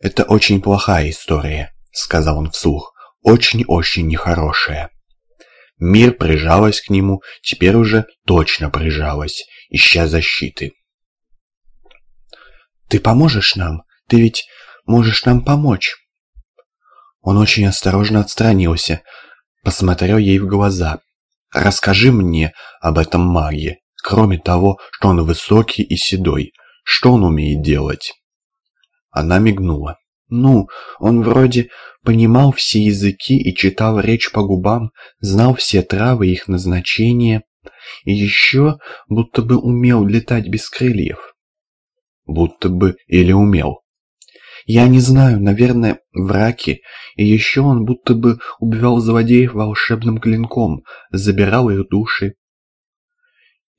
«Это очень плохая история», — сказал он вслух. «Очень-очень нехорошая». Мир прижалась к нему, теперь уже точно прижалась, ища защиты. «Ты поможешь нам? Ты ведь можешь нам помочь?» Он очень осторожно отстранился, посмотрел ей в глаза. «Расскажи мне об этом маге, кроме того, что он высокий и седой. Что он умеет делать?» Она мигнула. «Ну, он вроде понимал все языки и читал речь по губам, знал все травы и их назначения, и еще будто бы умел летать без крыльев». «Будто бы или умел?» «Я не знаю, наверное, враки, и еще он будто бы убивал злодеев волшебным клинком, забирал их души».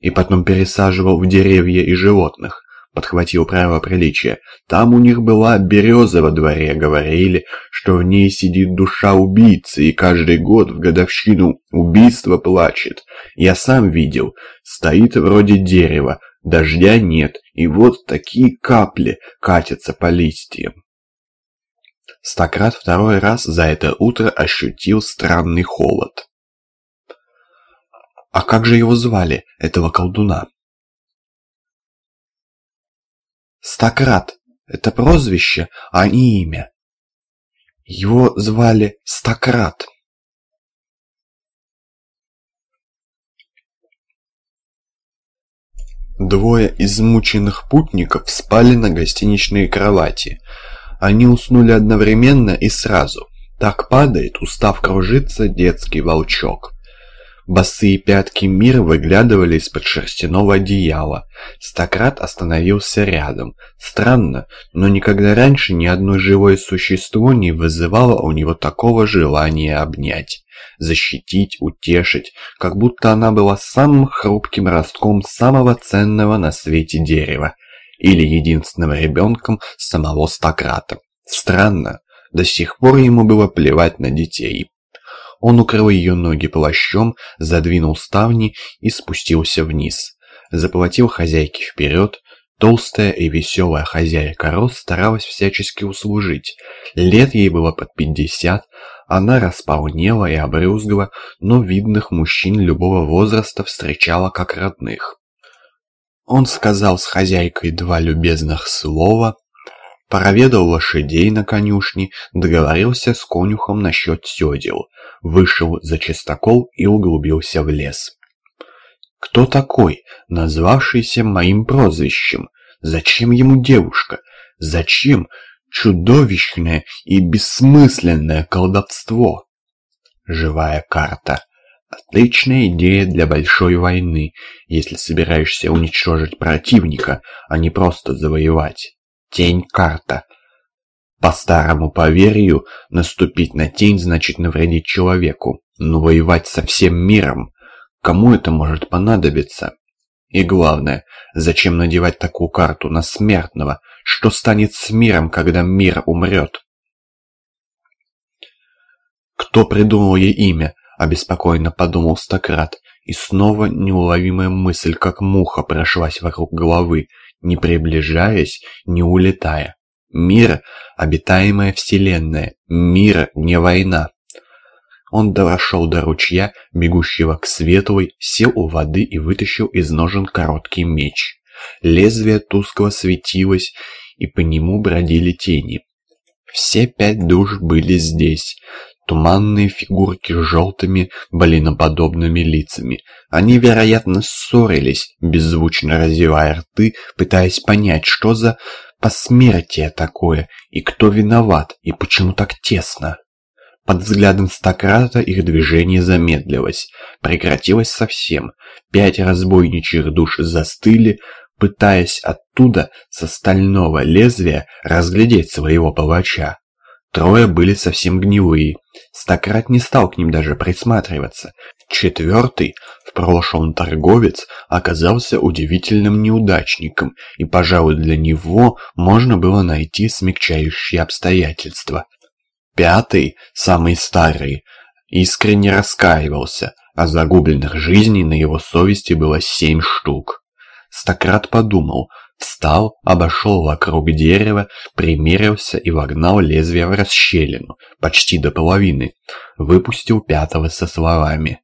«И потом пересаживал в деревья и животных», — подхватил правило приличия. «Там у них была береза во дворе, говорили, что в ней сидит душа убийцы, и каждый год в годовщину убийства плачет. Я сам видел, стоит вроде дерева, дождя нет, и вот такие капли катятся по листьям». Стократ второй раз за это утро ощутил странный холод. «А как же его звали, этого колдуна?» Стократ — это прозвище, а не имя. Его звали Стократ. Двое измученных путников спали на гостиничной кровати. Они уснули одновременно и сразу. Так падает, устав кружиться, детский волчок. Босые пятки мира выглядывали из-под шерстяного одеяла. Стократ остановился рядом. Странно, но никогда раньше ни одно живое существо не вызывало у него такого желания обнять, защитить, утешить, как будто она была самым хрупким ростком самого ценного на свете дерева или единственным ребенком самого Стократа. Странно, до сих пор ему было плевать на детей. Он укрыл ее ноги плащом, задвинул ставни и спустился вниз. Заплатил хозяйке вперед. Толстая и веселая хозяйка Рос старалась всячески услужить. Лет ей было под пятьдесят, она располнела и обрюзгла, но видных мужчин любого возраста встречала как родных. Он сказал с хозяйкой два любезных слова, проведал лошадей на конюшне, договорился с конюхом насчет седел, вышел за чистокол и углубился в лес. Кто такой, назвавшийся моим прозвищем? Зачем ему девушка? Зачем чудовищное и бессмысленное колдовство? Живая карта. Отличная идея для большой войны, если собираешься уничтожить противника, а не просто завоевать. Тень-карта. По старому поверью, наступить на тень значит навредить человеку, но воевать со всем миром, кому это может понадобиться? И главное, зачем надевать такую карту на смертного? Что станет с миром, когда мир умрет? Кто придумал ей имя? Обеспокоенно подумал Стократ. И снова неуловимая мысль, как муха, прошлась вокруг головы, не приближаясь, не улетая. Мир — обитаемая вселенная, мир — не война. Он дошел до ручья, бегущего к светлой, сел у воды и вытащил из ножен короткий меч. Лезвие тускло светилось, и по нему бродили тени. Все пять душ были здесь. Туманные фигурки с желтыми, блиноподобными лицами. Они, вероятно, ссорились, беззвучно разевая рты, пытаясь понять, что за посмертие такое, и кто виноват, и почему так тесно? Под взглядом Стократа их движение замедлилось, прекратилось совсем. Пять разбойничьих душ застыли, пытаясь оттуда со стального лезвия разглядеть своего палача. Трое были совсем гнилые. Стократ не стал к ним даже присматриваться. Четвертый, в прошлом торговец, оказался удивительным неудачником, и, пожалуй, для него можно было найти смягчающие обстоятельства. Пятый, самый старый, искренне раскаивался, а загубленных жизней на его совести было семь штук. Стократ подумал, Встал, обошел вокруг дерева, примерился и вогнал лезвие в расщелину, почти до половины. Выпустил пятого со словами